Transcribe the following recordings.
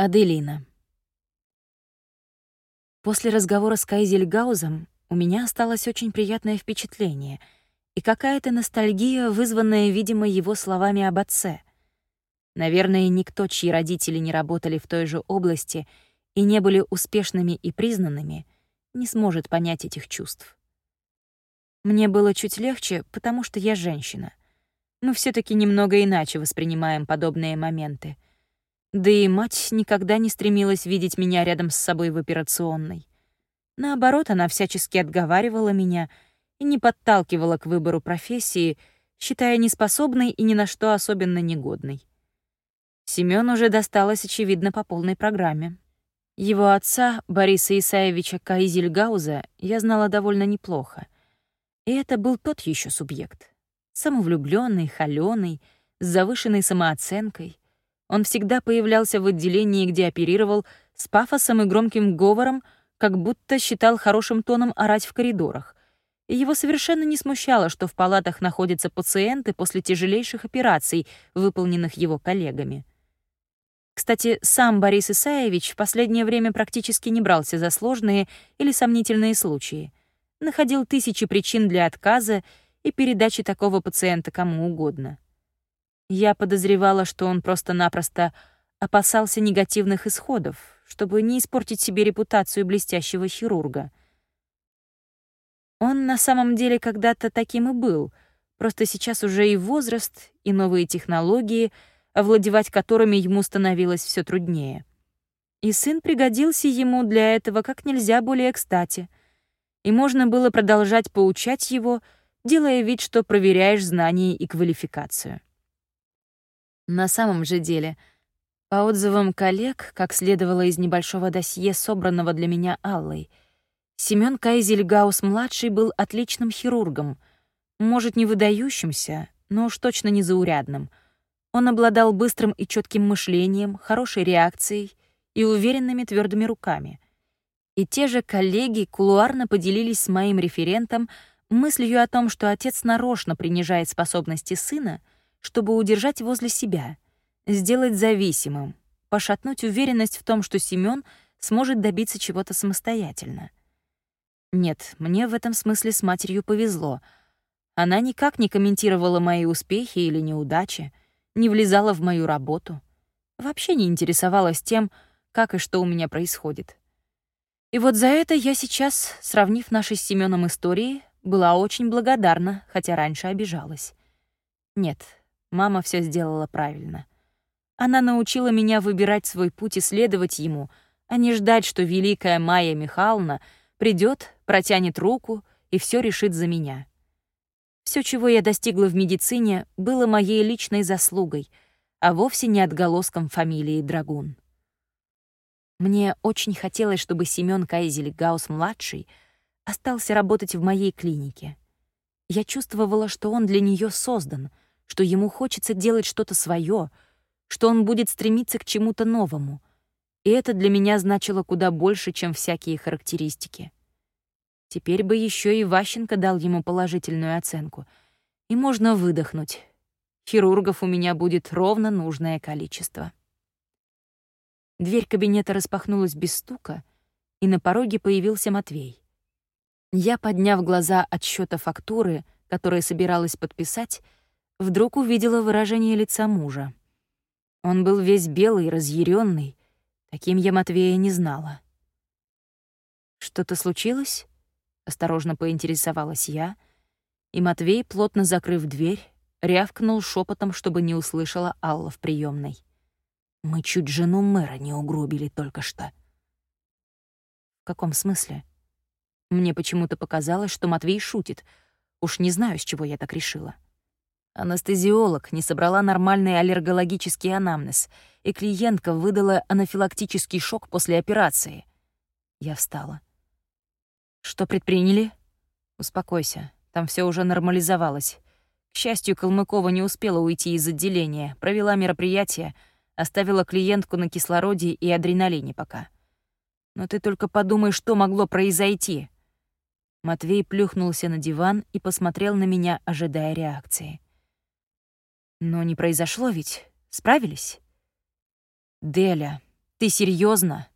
Аделина. После разговора с Кайзельгаузом у меня осталось очень приятное впечатление и какая-то ностальгия, вызванная, видимо, его словами об отце. Наверное, никто, чьи родители не работали в той же области и не были успешными и признанными, не сможет понять этих чувств. Мне было чуть легче, потому что я женщина. Мы все таки немного иначе воспринимаем подобные моменты — да и мать никогда не стремилась видеть меня рядом с собой в операционной. Наоборот, она всячески отговаривала меня и не подталкивала к выбору профессии, считая неспособной и ни на что особенно негодной. Семён уже досталось, очевидно, по полной программе. Его отца, Бориса Исаевича Каизельгауза, я знала довольно неплохо. И это был тот еще субъект. Самовлюбленный, холёный, с завышенной самооценкой — он всегда появлялся в отделении, где оперировал, с пафосом и громким говором, как будто считал хорошим тоном орать в коридорах. И его совершенно не смущало, что в палатах находятся пациенты после тяжелейших операций, выполненных его коллегами. Кстати, сам Борис Исаевич в последнее время практически не брался за сложные или сомнительные случаи. Находил тысячи причин для отказа и передачи такого пациента кому угодно. Я подозревала, что он просто-напросто опасался негативных исходов, чтобы не испортить себе репутацию блестящего хирурга. Он на самом деле когда-то таким и был, просто сейчас уже и возраст, и новые технологии, овладевать которыми ему становилось все труднее. И сын пригодился ему для этого как нельзя более кстати. И можно было продолжать поучать его, делая вид, что проверяешь знания и квалификацию. На самом же деле, по отзывам коллег, как следовало из небольшого досье, собранного для меня Аллой, Семён Кайзельгаус-младший был отличным хирургом, может, не выдающимся, но уж точно не заурядным. Он обладал быстрым и четким мышлением, хорошей реакцией и уверенными твердыми руками. И те же коллеги кулуарно поделились с моим референтом мыслью о том, что отец нарочно принижает способности сына — чтобы удержать возле себя, сделать зависимым, пошатнуть уверенность в том, что Семён сможет добиться чего-то самостоятельно. Нет, мне в этом смысле с матерью повезло. Она никак не комментировала мои успехи или неудачи, не влезала в мою работу, вообще не интересовалась тем, как и что у меня происходит. И вот за это я сейчас, сравнив наши с Семёном истории, была очень благодарна, хотя раньше обижалась. Нет, Мама все сделала правильно. Она научила меня выбирать свой путь и следовать ему, а не ждать, что великая Майя Михайловна придет, протянет руку и все решит за меня. Все, чего я достигла в медицине, было моей личной заслугой, а вовсе не отголоском фамилии Драгун. Мне очень хотелось, чтобы Семён Кайзель Гаус-младший остался работать в моей клинике. Я чувствовала, что он для нее создан — что ему хочется делать что-то свое, что он будет стремиться к чему-то новому. И это для меня значило куда больше, чем всякие характеристики. Теперь бы еще и Ващенко дал ему положительную оценку. И можно выдохнуть. Хирургов у меня будет ровно нужное количество. Дверь кабинета распахнулась без стука, и на пороге появился Матвей. Я, подняв глаза от счета фактуры, которые собиралась подписать, вдруг увидела выражение лица мужа. Он был весь белый, разъяренный. Таким я Матвея не знала. «Что-то случилось?» — осторожно поинтересовалась я, и Матвей, плотно закрыв дверь, рявкнул шепотом, чтобы не услышала Алла в приемной. «Мы чуть жену мэра не угробили только что». «В каком смысле?» Мне почему-то показалось, что Матвей шутит. Уж не знаю, с чего я так решила. Анестезиолог не собрала нормальный аллергологический анамнез, и клиентка выдала анафилактический шок после операции. Я встала. «Что предприняли?» «Успокойся, там все уже нормализовалось. К счастью, Калмыкова не успела уйти из отделения, провела мероприятие, оставила клиентку на кислороде и адреналине пока. Но ты только подумай, что могло произойти». Матвей плюхнулся на диван и посмотрел на меня, ожидая реакции. Но не произошло ведь. Справились? Деля, Ты серьезно?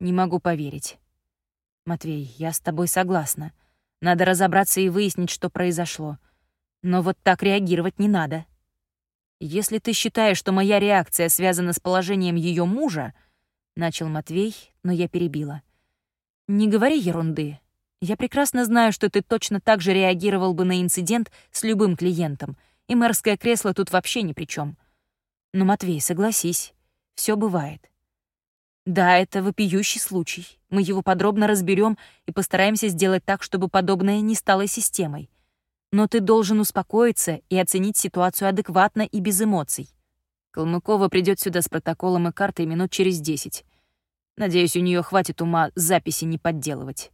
Не могу поверить. Матвей, я с тобой согласна. Надо разобраться и выяснить, что произошло. Но вот так реагировать не надо. Если ты считаешь, что моя реакция связана с положением ее мужа, начал Матвей, но я перебила. Не говори ерунды. Я прекрасно знаю, что ты точно так же реагировал бы на инцидент с любым клиентом, и мэрское кресло тут вообще ни при чем. Но, Матвей, согласись, все бывает. Да, это вопиющий случай. Мы его подробно разберем и постараемся сделать так, чтобы подобное не стало системой. Но ты должен успокоиться и оценить ситуацию адекватно и без эмоций. Калмыкова придет сюда с протоколом и картой минут через десять. Надеюсь, у нее хватит ума записи не подделывать.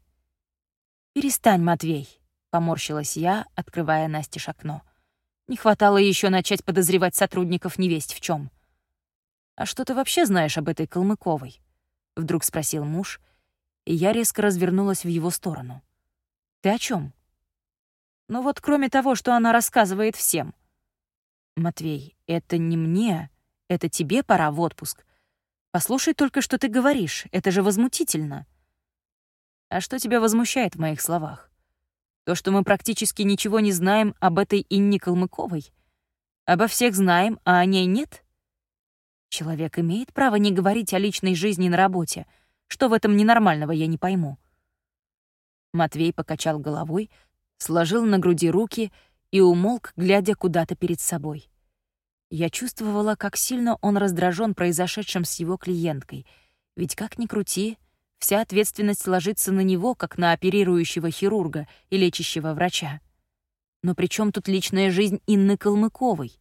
«Перестань, Матвей», — поморщилась я, открывая Насте окно. Не хватало еще начать подозревать сотрудников невесть в чем. «А что ты вообще знаешь об этой Калмыковой?» — вдруг спросил муж, и я резко развернулась в его сторону. «Ты о чем? «Ну вот кроме того, что она рассказывает всем». «Матвей, это не мне, это тебе пора в отпуск. Послушай только, что ты говоришь, это же возмутительно». «А что тебя возмущает в моих словах? То, что мы практически ничего не знаем об этой Инне Калмыковой? Обо всех знаем, а о ней нет?» Человек имеет право не говорить о личной жизни на работе. Что в этом ненормального, я не пойму. Матвей покачал головой, сложил на груди руки и умолк, глядя куда-то перед собой. Я чувствовала, как сильно он раздражен произошедшим с его клиенткой, ведь как ни крути, вся ответственность ложится на него, как на оперирующего хирурга и лечащего врача. Но при чем тут личная жизнь Инны Калмыковой?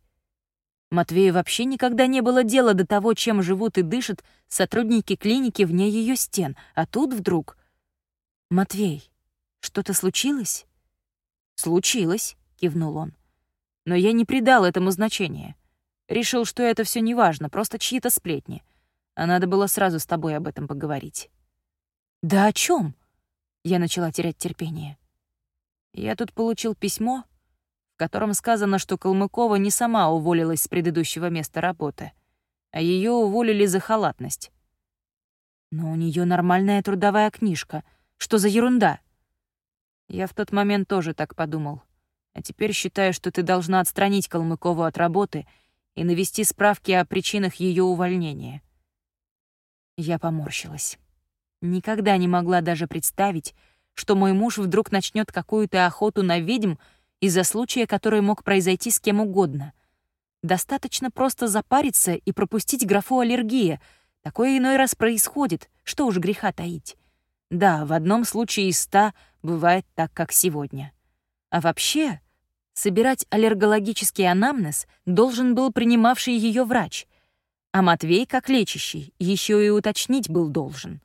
Матвею вообще никогда не было дела до того, чем живут и дышат сотрудники клиники вне ее стен, а тут вдруг... «Матвей, что-то случилось?» «Случилось», — кивнул он. «Но я не придал этому значения. Решил, что это все неважно, просто чьи-то сплетни. А надо было сразу с тобой об этом поговорить». «Да о чем? Я начала терять терпение. «Я тут получил письмо, в котором сказано, что Калмыкова не сама уволилась с предыдущего места работы, а ее уволили за халатность. Но у нее нормальная трудовая книжка. Что за ерунда? Я в тот момент тоже так подумал. А теперь считаю, что ты должна отстранить Калмыкову от работы и навести справки о причинах ее увольнения. Я поморщилась. Никогда не могла даже представить, что мой муж вдруг начнет какую-то охоту на ведьм, из-за случая, который мог произойти с кем угодно. Достаточно просто запариться и пропустить графу аллергия. Такое иной раз происходит, что уж греха таить. Да, в одном случае из ста бывает так, как сегодня. А вообще, собирать аллергологический анамнез должен был принимавший ее врач, а Матвей, как лечащий, еще и уточнить был должен.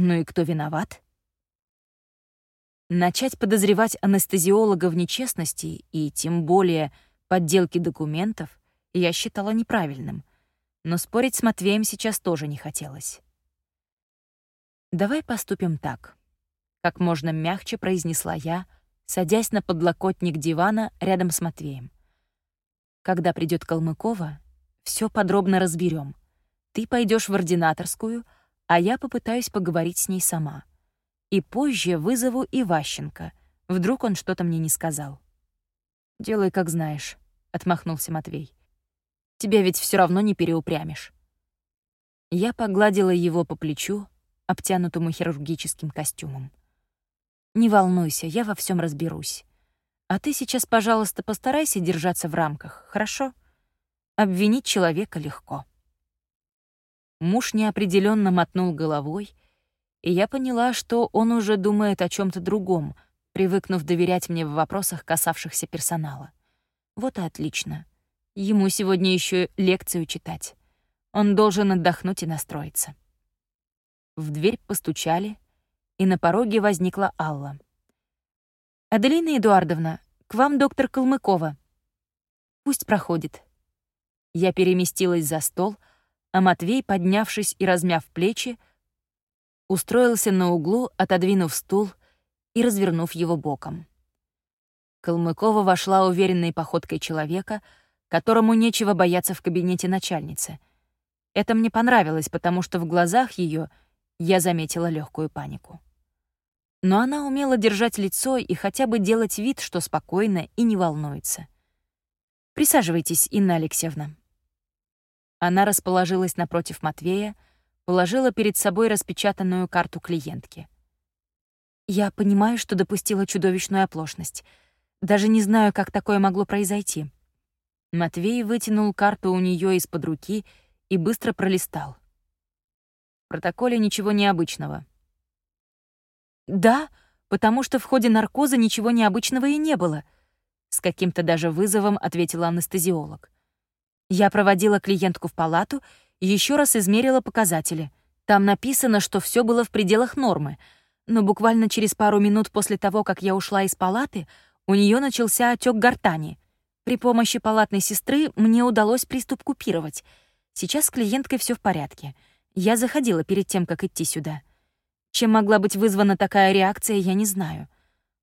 Ну и кто виноват? Начать подозревать анестезиолога в нечестности и тем более подделке документов я считала неправильным, но спорить с Матвеем сейчас тоже не хотелось. «Давай поступим так», — как можно мягче произнесла я, садясь на подлокотник дивана рядом с Матвеем. «Когда придет Калмыкова, все подробно разберем. Ты пойдешь в ординаторскую, а я попытаюсь поговорить с ней сама и позже вызову Иващенко. Вдруг он что-то мне не сказал. «Делай, как знаешь», — отмахнулся Матвей. «Тебя ведь все равно не переупрямишь». Я погладила его по плечу, обтянутому хирургическим костюмом. «Не волнуйся, я во всем разберусь. А ты сейчас, пожалуйста, постарайся держаться в рамках, хорошо? Обвинить человека легко». Муж неопределенно мотнул головой, и я поняла, что он уже думает о чем то другом, привыкнув доверять мне в вопросах, касавшихся персонала. Вот и отлично. Ему сегодня еще лекцию читать. Он должен отдохнуть и настроиться. В дверь постучали, и на пороге возникла Алла. «Аделина Эдуардовна, к вам доктор Калмыкова». «Пусть проходит». Я переместилась за стол, а Матвей, поднявшись и размяв плечи, устроился на углу, отодвинув стул и развернув его боком. Калмыкова вошла уверенной походкой человека, которому нечего бояться в кабинете начальницы. Это мне понравилось, потому что в глазах ее я заметила легкую панику. Но она умела держать лицо и хотя бы делать вид, что спокойно и не волнуется. «Присаживайтесь, Инна Алексеевна». Она расположилась напротив Матвея, положила перед собой распечатанную карту клиентки. «Я понимаю, что допустила чудовищную оплошность. Даже не знаю, как такое могло произойти». Матвей вытянул карту у нее из-под руки и быстро пролистал. В протоколе ничего необычного. «Да, потому что в ходе наркоза ничего необычного и не было», — с каким-то даже вызовом ответила анестезиолог. «Я проводила клиентку в палату еще раз измерила показатели. Там написано, что все было в пределах нормы, но буквально через пару минут после того, как я ушла из палаты, у нее начался отек гортани. При помощи палатной сестры мне удалось приступ купировать. Сейчас с клиенткой все в порядке. Я заходила перед тем, как идти сюда. Чем могла быть вызвана такая реакция, я не знаю.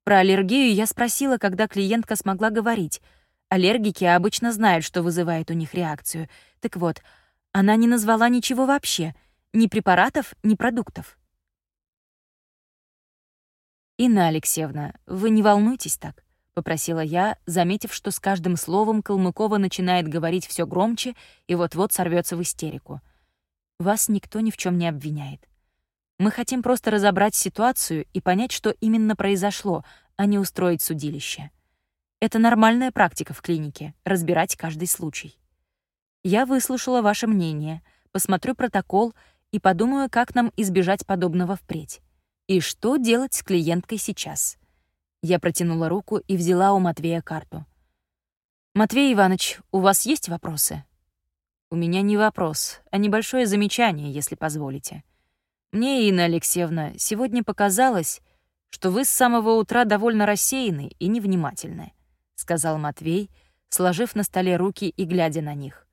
Про аллергию я спросила, когда клиентка смогла говорить. Аллергики обычно знают, что вызывает у них реакцию. Так вот, она не назвала ничего вообще. Ни препаратов, ни продуктов. «Инна Алексеевна, вы не волнуйтесь так», — попросила я, заметив, что с каждым словом Калмыкова начинает говорить все громче и вот-вот сорвется в истерику. «Вас никто ни в чем не обвиняет. Мы хотим просто разобрать ситуацию и понять, что именно произошло, а не устроить судилище. Это нормальная практика в клинике — разбирать каждый случай. Я выслушала ваше мнение, посмотрю протокол и подумаю, как нам избежать подобного впредь. И что делать с клиенткой сейчас. Я протянула руку и взяла у Матвея карту. «Матвей Иванович, у вас есть вопросы?» «У меня не вопрос, а небольшое замечание, если позволите», мне, Инна Алексеевна, сегодня показалось, что вы с самого утра довольно рассеяны и невнимательны», — сказал Матвей, сложив на столе руки и глядя на них.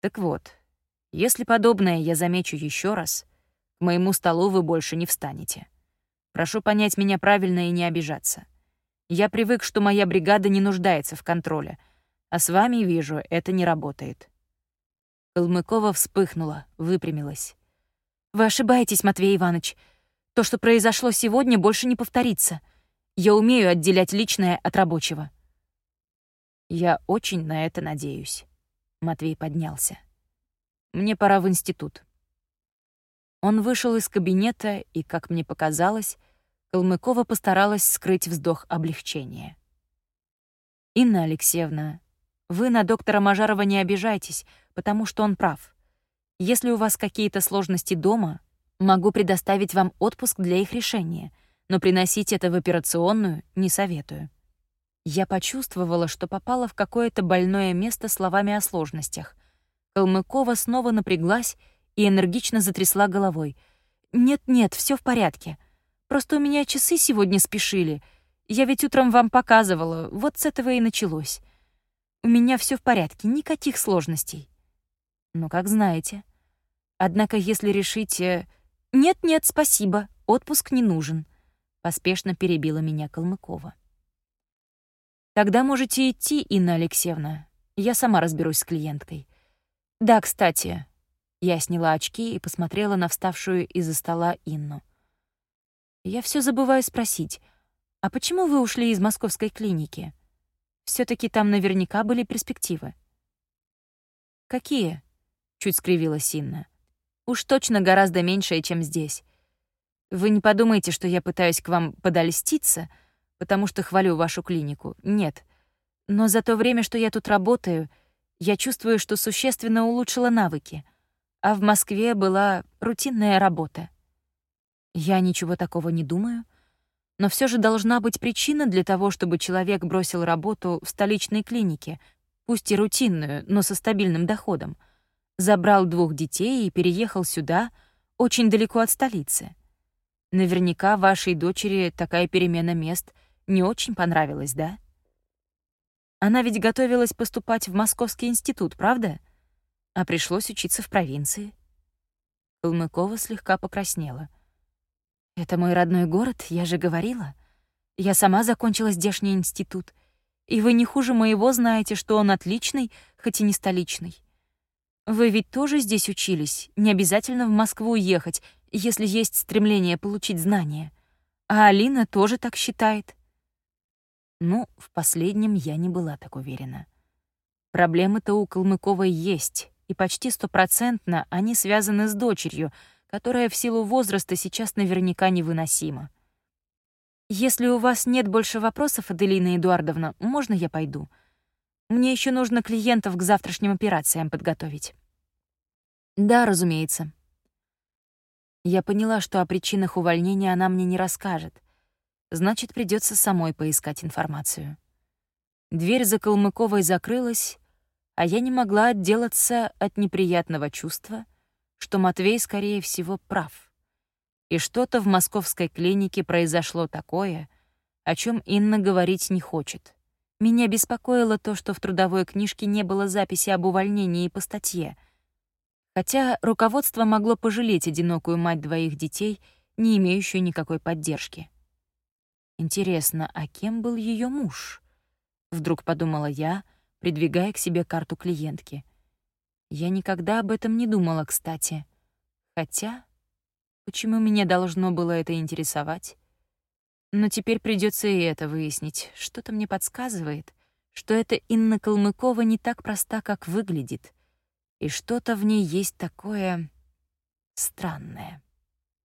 «Так вот, если подобное я замечу еще раз, к моему столу вы больше не встанете. Прошу понять меня правильно и не обижаться. Я привык, что моя бригада не нуждается в контроле, а с вами, вижу, это не работает». Калмыкова вспыхнула, выпрямилась. Вы ошибаетесь, Матвей Иванович. То, что произошло сегодня, больше не повторится. Я умею отделять личное от рабочего. Я очень на это надеюсь. Матвей поднялся. Мне пора в институт. Он вышел из кабинета, и, как мне показалось, Калмыкова постаралась скрыть вздох облегчения. «Инна Алексеевна, вы на доктора Мажарова не обижайтесь, потому что он прав. Если у вас какие-то сложности дома, могу предоставить вам отпуск для их решения, но приносить это в операционную не советую. Я почувствовала, что попала в какое-то больное место словами о сложностях. Калмыкова снова напряглась и энергично затрясла головой. «Нет-нет, все в порядке. Просто у меня часы сегодня спешили. Я ведь утром вам показывала, вот с этого и началось. У меня все в порядке, никаких сложностей». «Ну, как знаете». Однако, если решите... «Нет-нет, спасибо, отпуск не нужен», — поспешно перебила меня Калмыкова. «Тогда можете идти, Инна Алексеевна. Я сама разберусь с клиенткой. Да, кстати...» Я сняла очки и посмотрела на вставшую из-за стола Инну. «Я все забываю спросить, а почему вы ушли из московской клиники? все таки там наверняка были перспективы». «Какие?» — чуть скривилась Инна. Уж точно гораздо меньшее, чем здесь. Вы не подумайте, что я пытаюсь к вам подольститься, потому что хвалю вашу клинику. Нет. Но за то время, что я тут работаю, я чувствую, что существенно улучшила навыки. А в Москве была рутинная работа. Я ничего такого не думаю, но все же должна быть причина для того, чтобы человек бросил работу в столичной клинике, пусть и рутинную, но со стабильным доходом — Забрал двух детей и переехал сюда, очень далеко от столицы. Наверняка вашей дочери такая перемена мест не очень понравилась, да? Она ведь готовилась поступать в Московский институт, правда? А пришлось учиться в провинции. Калмыкова слегка покраснела. «Это мой родной город, я же говорила. Я сама закончила здешний институт. И вы не хуже моего знаете, что он отличный, хоть и не столичный. Вы ведь тоже здесь учились, не обязательно в Москву ехать, если есть стремление получить знания. А Алина тоже так считает. Ну, в последнем я не была так уверена. Проблемы-то у Калмыковой есть, и почти стопроцентно они связаны с дочерью, которая в силу возраста сейчас наверняка невыносима. «Если у вас нет больше вопросов, Аделина Эдуардовна, можно я пойду? Мне еще нужно клиентов к завтрашним операциям подготовить». «Да, разумеется». Я поняла, что о причинах увольнения она мне не расскажет. Значит, придется самой поискать информацию. Дверь за Калмыковой закрылась, а я не могла отделаться от неприятного чувства, что Матвей, скорее всего, прав. И что-то в московской клинике произошло такое, о чем Инна говорить не хочет. Меня беспокоило то, что в трудовой книжке не было записи об увольнении по статье — хотя руководство могло пожалеть одинокую мать двоих детей, не имеющую никакой поддержки. Интересно, а кем был ее муж? Вдруг подумала я, придвигая к себе карту клиентки. Я никогда об этом не думала, кстати. Хотя, почему меня должно было это интересовать? Но теперь придется и это выяснить. Что-то мне подсказывает, что эта Инна Калмыкова не так проста, как выглядит — и что-то в ней есть такое странное.